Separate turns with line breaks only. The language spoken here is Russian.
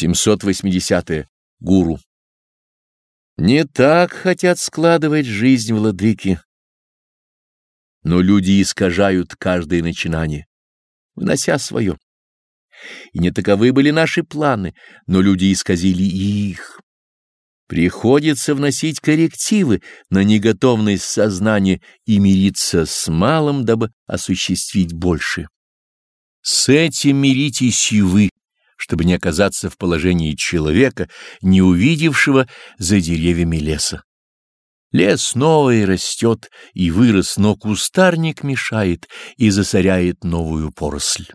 780. -е. Гуру. Не так хотят складывать жизнь владыки, но люди искажают каждое начинание, внося свое. И не таковы были наши планы, но люди исказили и их. Приходится вносить коррективы на неготовность сознания и мириться с малым, дабы осуществить больше. С этим миритесь и вы, чтобы не оказаться в положении человека, не увидевшего за деревьями леса. Лес новый растет и вырос, но кустарник мешает и засоряет новую поросль.